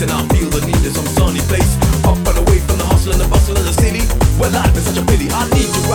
place, and I feel the need in some sunny place. Up and away from the hustle and the bustle of the city, where life is such a pity. I need you.